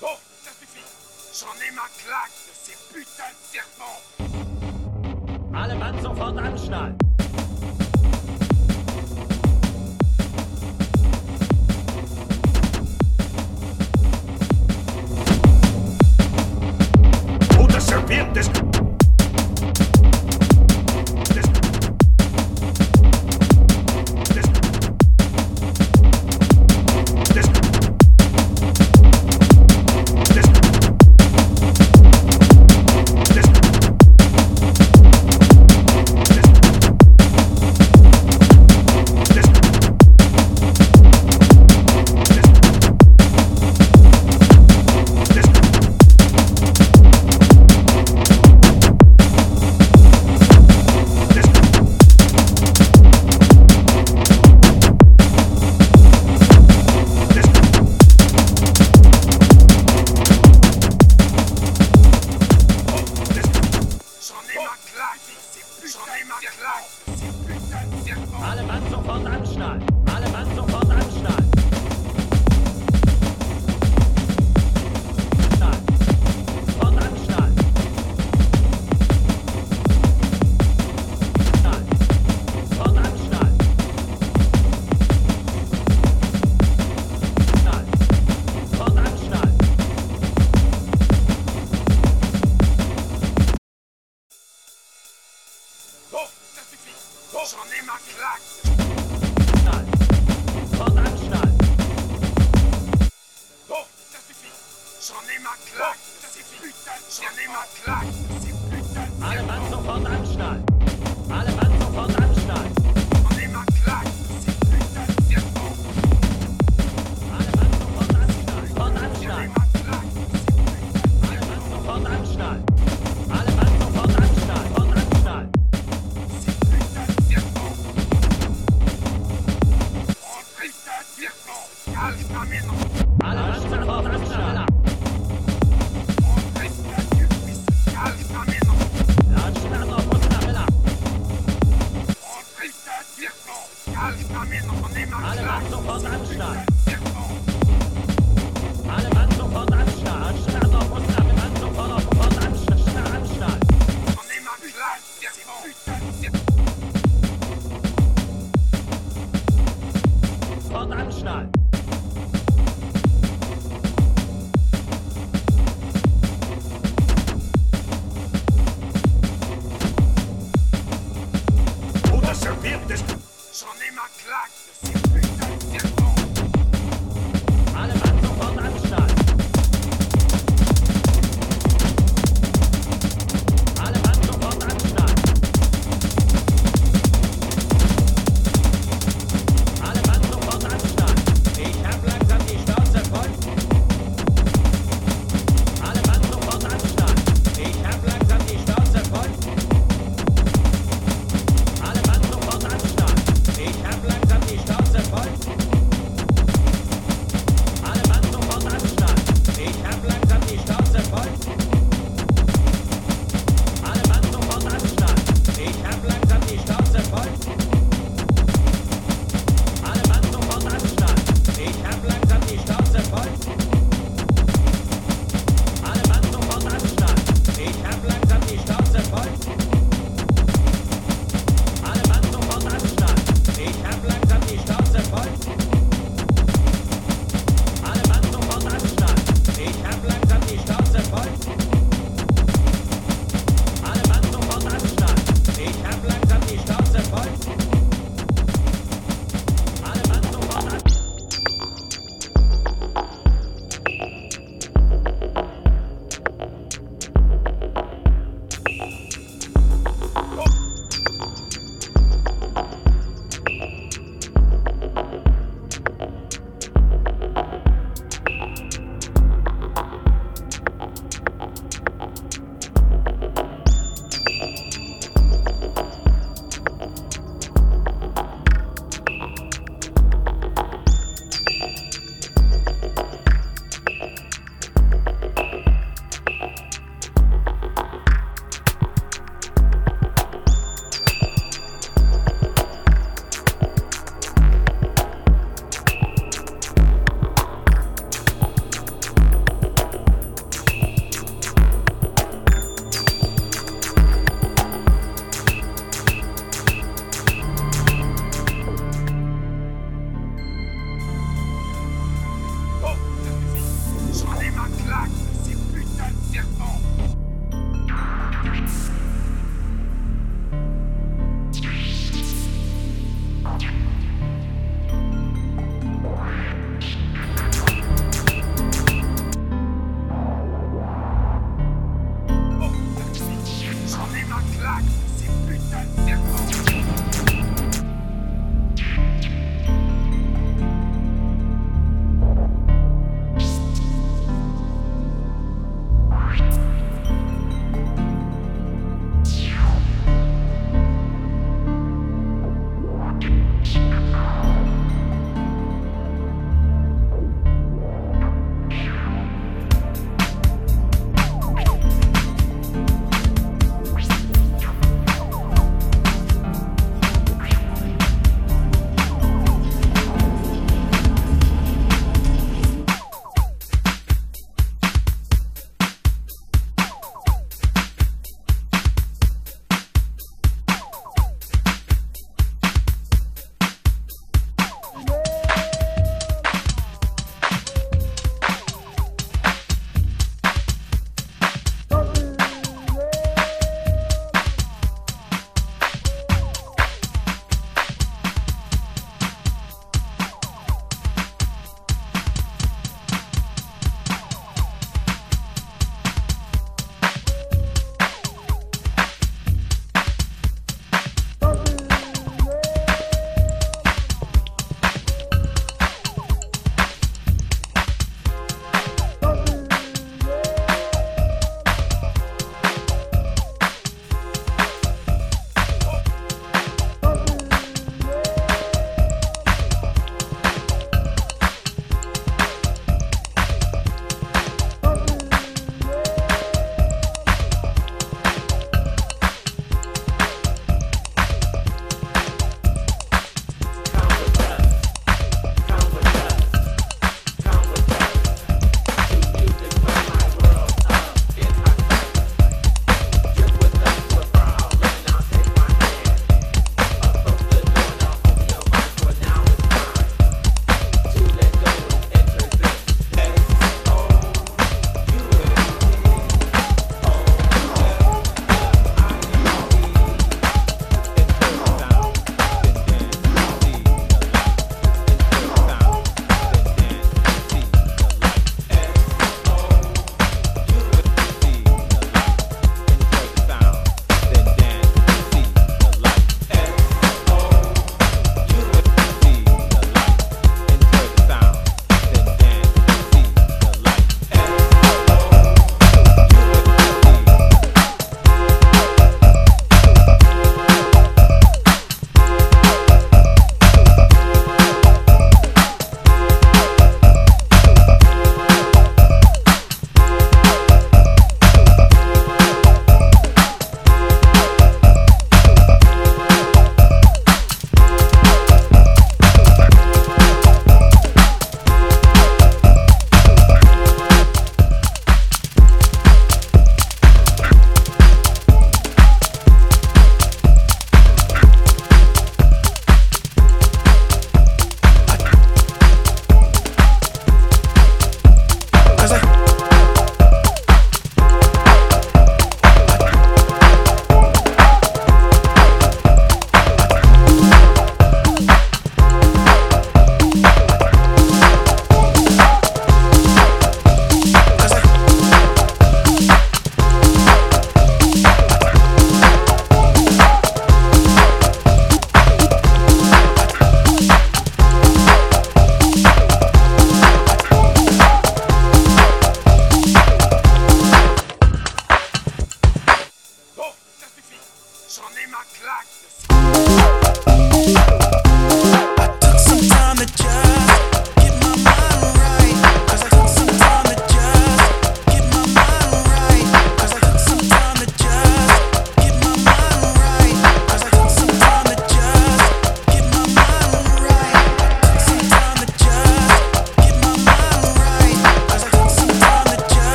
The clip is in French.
Bon, ça suffit. J'en ai ma claque de ces putains de serpents. Alle Mann sofort anschnallen. Oder serviert des...